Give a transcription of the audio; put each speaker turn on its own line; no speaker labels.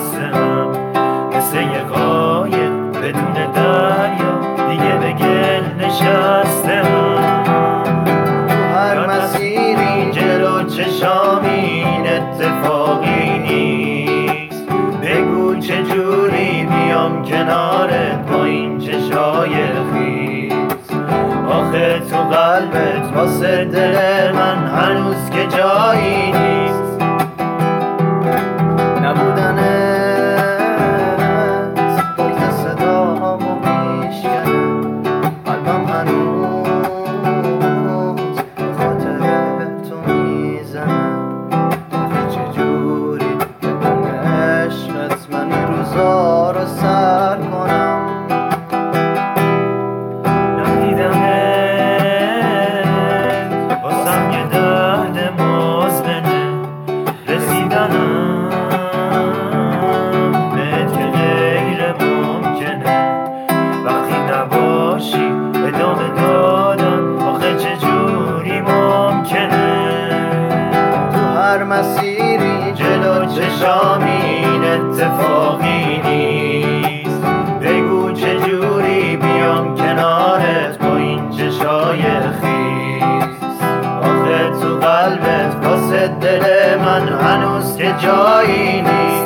خستم مثل یه قایق بدون دریا دیگه به گل نشستم.
تو هر مسیری
جلو چشام این اتفاقی نیست. بگو چجوری بیام کنارت با این چشای خیز. آخه تو قلبت واسه دل من هنوز که جایی نیست.
مسیری
جلو چشام این اتفاقی نیست. بگو چجوری بیام کنارت با این چشای خیز. آخه تو قلبت واسه دل من هنوز که جایی نیست.